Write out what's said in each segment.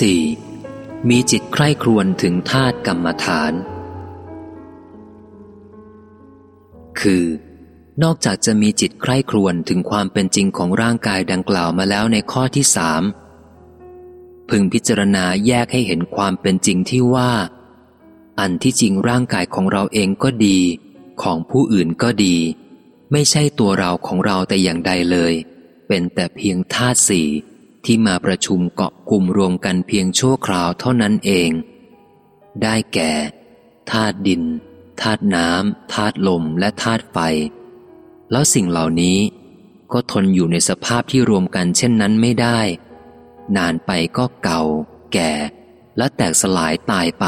4. มีจิตใคร่ครวญถึงธาตุกรรมฐาน คือ นอกจากจะมีจิตใคร่ครวญถึงความเป็นจริงของร่างกายดังกล่าวมาแล้วในข้อที่สามพึงพิจารณาแยกให้เห็นความเป็นจริงที่ว่า อันที่จริงร่างกายของเราเองก็ดี ของผู้อื่นก็ดี ไม่ใช่ตัวเราของเราแต่อย่างใดเลย เป็นแต่เพียงธาตุสี่ ที่มาประชุมเกาะกลุ่มรวมกันเพียงชั่วคราวเท่านั้นเอง ได้แก่ธาตุดินธาตุน้ำธาตุลมและธาตุไฟ แล้วสิ่งเหล่านี้ก็ทนอยู่ในสภาพที่รวมกันเช่นนั้นไม่ได้ นานไปก็เก่า แก่ และแตกสลายตายไป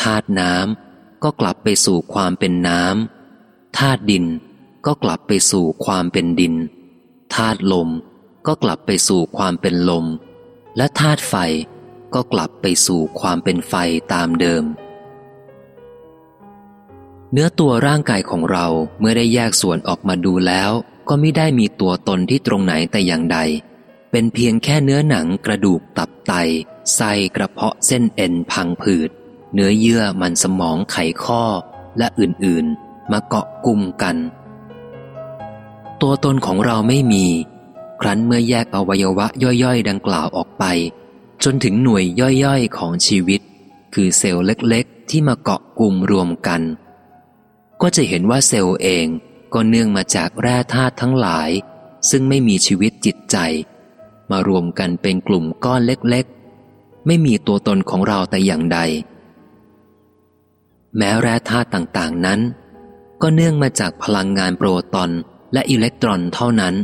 ธาตุน้ำก็กลับไปสู่ความเป็นน้ำธาตุดินก็กลับไปสู่ความเป็นดินธาตุลม ก็กลับไปสู่ความเป็นลม และธาตุไฟก็กลับไปสู่ความเป็นไฟตามเดิม เนื้อตัวร่างกายของเราเมื่อได้แยกส่วนออกมาดูแล้ว ก็ไม่ได้มีตัวตนที่ตรงไหนแต่อย่างใด เป็นเพียงแค่เนื้อหนังกระดูกตับไตไส้กระเพาะเส้นเอ็นพังผืด เนื้อเยื่อมันสมองไขข้อและอื่นๆ มาเกาะกลุ่มกัน ตัวตนของเราไม่มี ครั้นเมื่อแยกอวัยวะย่อยๆ ดังกล่าวออกไป จนถึงหน่วยย่อยๆ ของชีวิต คือเซลล์เล็กๆ ที่มาเกาะกลุ่มรวมกัน ก็จะเห็นว่าเซลล์เองก็เนื่องมาจากแร่ธาตุทั้งหลาย ซึ่งไม่มีชีวิตจิตใจ มารวมกันเป็นกลุ่มก้อนเล็กๆ ไม่มีตัวตนของเราแต่อย่างใด แม้แร่ธาตุต่างๆนั้น ก็เนื่องมาจากพลังงานโปรตอนและอิเล็กตรอนเท่านั้น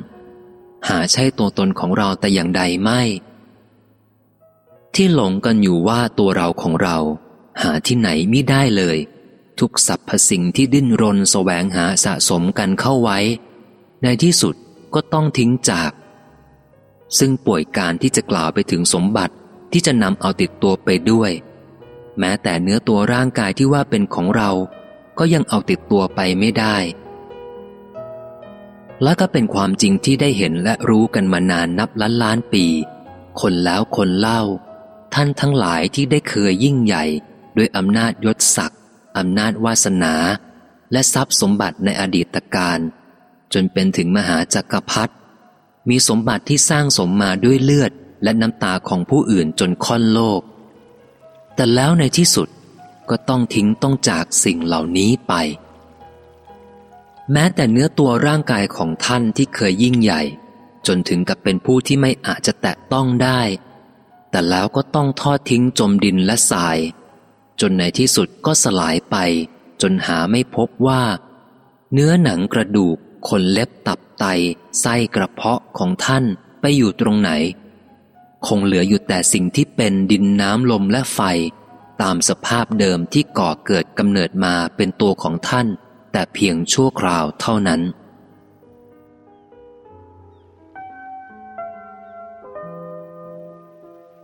หาใช่ตัวตนของเราแต่อย่างใดไม่ ที่หลงกันอยู่ว่าตัวเราของเรา หาที่ไหนมิได้เลย ทุกสรรพสิ่งที่ดิ้นรนแสวงหาสะสมกันเข้าไว้ ในที่สุดก็ต้องทิ้งจาก ซึ่งป่วยการที่จะกล่าวไปถึงสมบัติที่จะนำเอาติดตัวไปด้วย แม้แต่เนื้อตัวร่างกายที่ว่าเป็นของเรา ก็ยังเอาติดตัวไปไม่ได้ และก็เป็นความจริงที่ได้เห็นและรู้กันมานานนับล้านล้านปี คนแล้วคนเล่า ท่านทั้งหลายที่ได้เคยยิ่งใหญ่ ด้วยอำนาจยศศักดิ์อำนาจวาสนา และทรัพย์สมบัติในอดีตการจนเป็นถึงมหาจักรพรรดิมีสมบัติที่สร้างสมมาด้วยเลือดและน้ำตาของผู้อื่นจนค่อนโลก แต่แล้วในที่สุดก็ต้องทิ้งต้องจากสิ่งเหล่านี้ไป แม้แต่เนื้อตัวร่างกายของท่านที่เคยยิ่งใหญ่ จนถึงกับเป็นผู้ที่ไม่อาจจะแตะต้องได้ แต่แล้วก็ต้องทอดทิ้งจมดินและทราย จนในที่สุดก็สลายไป จนหาไม่พบว่า เนื้อหนังกระดูกขนเล็บตับไตไส้กระเพาะของท่านไปอยู่ตรงไหน คงเหลืออยู่แต่สิ่งที่เป็นดินน้ำลมและไฟ ตามสภาพเดิมที่ก่อเกิดกำเนิดมาเป็นตัวของท่าน แต่เพียงชั่วคราวเท่านั้น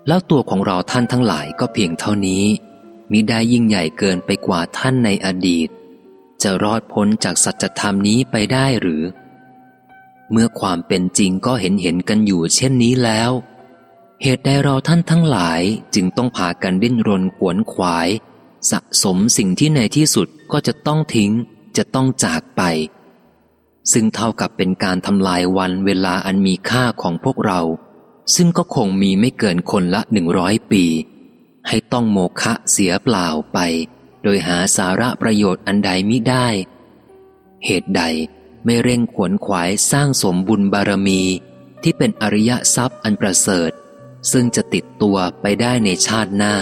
แล้วตัวของเราท่านทั้งหลายก็เพียงเท่านี้มิได้ยิ่งใหญ่เกินไปกว่าท่านในอดีต จะรอดพ้นจากสัจธรรมนี้ไปได้หรือ เมื่อความเป็นจริงก็เห็นเห็นกันอยู่เช่นนี้แล้ว เหตุใดเราท่านทั้งหลายจึงต้องพากันดิ้นรนขวนขวาย สะสมสิ่งที่ในที่สุดก็จะต้องทิ้ง จะต้องจากไป ซึ่งเท่ากับเป็นการทำลายวันเวลาอันมีค่าของพวกเรา ซึ่งก็คงมีไม่เกินคนละหนึ่งร้อยปี ให้ต้องโมฆะเสียเปล่าไป โดยหาสาระประโยชน์อันใดมิได้ เหตุใดไม่เร่งขวนขวายสร้างสมบุญบารมีที่เป็นอริยทรัพย์อันประเสริฐ ซึ่งจะติดตัวไปได้ในชาติหน้า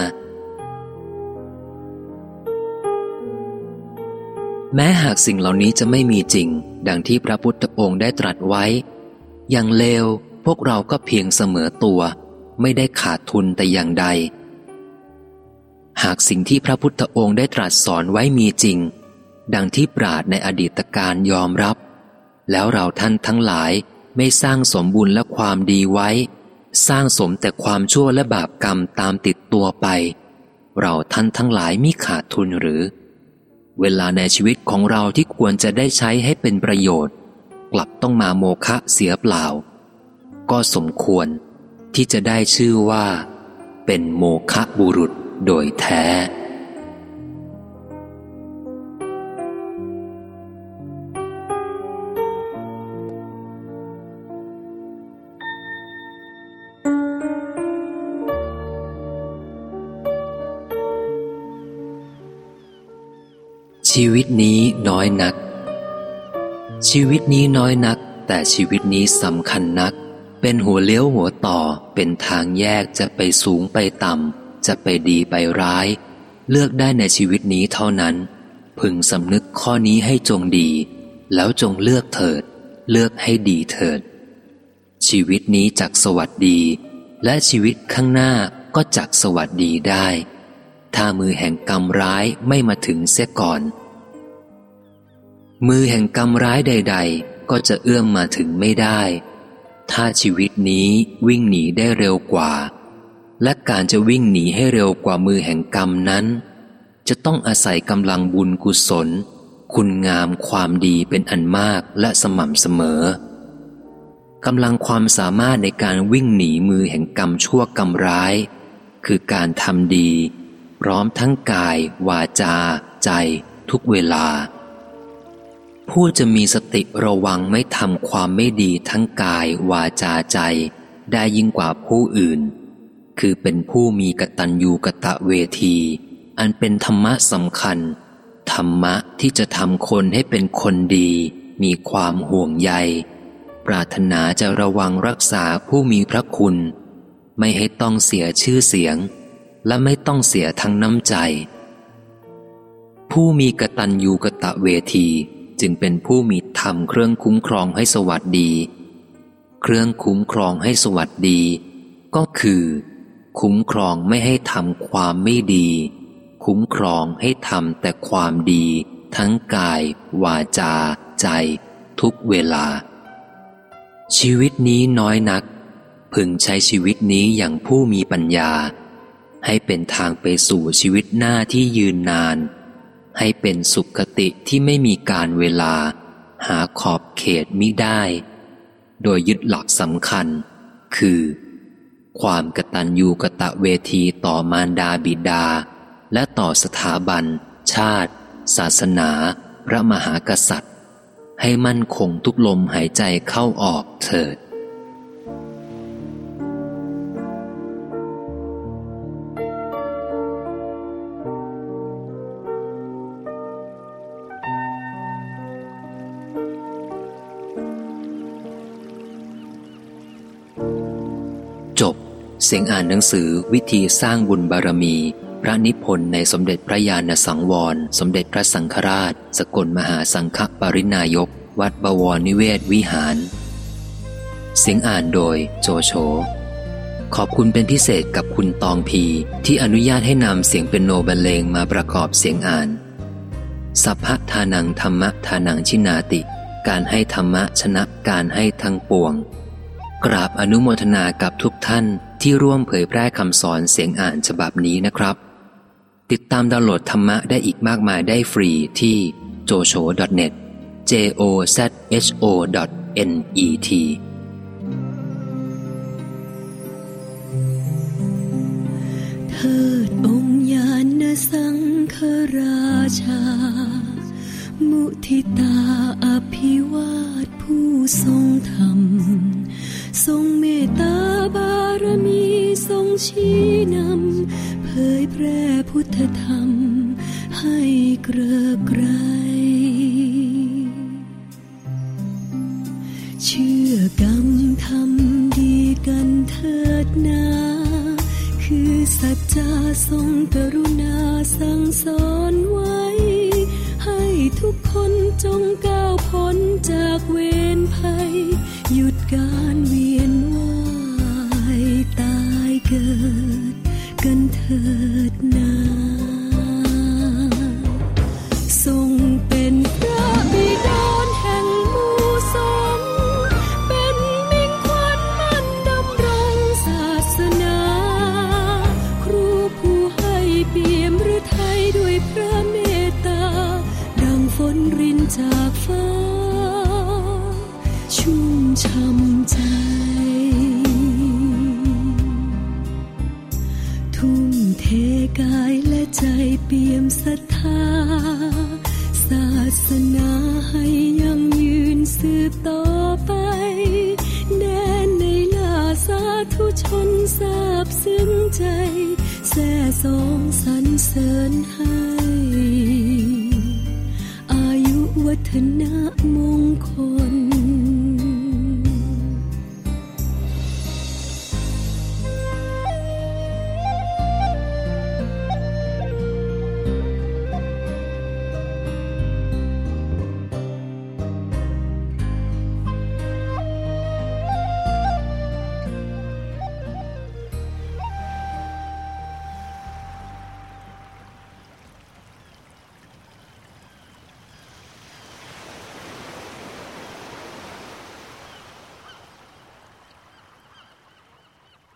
แม้หากสิ่งเหล่านี้จะไม่มีจริง ดังที่พระพุทธองค์ได้ตรัสไว้ อย่างเลวพวกเราก็เพียงเสมอตัว ไม่ได้ขาดทุนแต่อย่างใด หากสิ่งที่พระพุทธองค์ได้ตรัสสอนไว้มีจริง ดังที่ปราดในอดีตการยอมรับ แล้วเราท่านทั้งหลายไม่สร้างสมบุญและความดีไว้ สร้างสมแต่ความชั่วและบาปกรรมตามติดตัวไป เราท่านทั้งหลายมิขาดทุนหรือ เวลาในชีวิตของเราที่ควรจะได้ใช้ให้เป็นประโยชน์ กลับต้องมาโมฆะเสียเปล่า ก็สมควรที่จะได้ชื่อว่า เป็นโมคะบุรุษโดยแท้ ชีวิตนี้น้อยนัก ชีวิตนี้น้อยนัก แต่ชีวิตนี้สำคัญนัก เป็นหัวเลี้ยวหัวต่อ เป็นทางแยกจะไปสูงไปต่ำ จะไปดีไปร้าย เลือกได้ในชีวิตนี้เท่านั้น พึงสำนึกข้อนี้ให้จงดี แล้วจงเลือกเถิด เลือกให้ดีเถิด ชีวิตนี้จักสวัสดี และชีวิตข้างหน้าก็จักสวัสดีได้ถ้ามือแห่งกรรมร้ายไม่มาถึงเสียก่อน มือแห่งกรรมร้ายใด ๆ ก็จะเอื้อมมาถึงไม่ได้ ถ้าชีวิตนี้วิ่งหนีได้เร็วกว่า และการจะวิ่งหนีให้เร็วกว่ามือแห่งกรรมนั้น จะต้องอาศัยกำลังบุญกุศล คุณงามความดีเป็นอันมากและสม่ำเสมอกำลังความสามารถในการวิ่งหนีมือแห่งกรรมชั่วกรรมร้าย คือการทำดี พร้อมทั้งกาย วาจา ใจ ทุกเวลา ผู้จะมีสติระวังไม่ทำความไม่ดีทั้งกายวาจาใจ ได้ยิ่งกว่าผู้อื่น คือเป็นผู้มีกตัญญูกะตะเวที อันเป็นธรรมะสำคัญ ธรรมะที่จะทำคนให้เป็นคนดี มีความห่วงใย ปรารถนาจะระวังรักษาผู้มีพระคุณ ไม่ให้ต้องเสียชื่อเสียง และไม่ต้องเสียทั้งน้ำใจ ผู้มีกตัญญูกะตะเวที จึงเป็นผู้มีธรรมเครื่องคุ้มครองให้สวัสดี เครื่องคุ้มครองให้สวัสดี ก็คือ คุ้มครองไม่ให้ทำความไม่ดี คุ้มครองให้ทำแต่ความดี ทั้งกาย วาจา ใจ ทุกเวลา ชีวิตนี้น้อยนัก พึงใช้ชีวิตนี้อย่างผู้มีปัญญา ให้เป็นทางไปสู่ชีวิตหน้าที่ยืนนาน ให้เป็นสุขติที่ไม่มีการเวลา หาขอบเขตมิได้ โดยยึดหลักสำคัญ คือ ความกตัญญูกะตะเวทีต่อมารดาบิดา และต่อสถาบัน ชาติ ศาสนา พระมหากษัตริย์ ให้มั่นคงทุกลมหายใจเข้าออกเถิด เสียงอ่านหนังสือวิธีสร้างบุญบารมี พระนิพนธ์ในสมเด็จพระญาณสังวร สมเด็จพระสังฆราช สกลมหาสังฆปรินายก วัดบวรนิเวศวิหาร เสียงอ่านโดยโจโฉขอบคุณเป็นพิเศษกับคุณตองพี ที่อนุญาตให้นำเสียงเป็นโนบรรเลงมาประกอบเสียงอ่าน สัพพทานังธรรมะทานังชินาติ การให้ธรรมะชนะการให้ทั้งปวง กราบอนุโมทนากับทุกท่าน ที่ร่วมเผยแพร่คำสอนเสียงอ่านฉบับนี้นะครับ ติดตามดาวน์โหลดธรรมะได้อีกมากมายได้ฟรีที่ jocho.net j o z h o n e t เทิดองค์ญาณสังฆราชา มุทิตาอภิวาทผู้ทรงธรรม ชี้นำเผยแพร่พุทธธรรม ให้เกริกไกรเชื่อกรรมทำดีกันเถิดนา คือสัจจะทรงกรุณาสั่งสอนไว้ ให้ทุกคนจงก้าวพ้นจากเวรภัย หยุดการเวียนว่า เกิดกันเถิดนา รรเสริญให้ อายุวัฒนะมงคล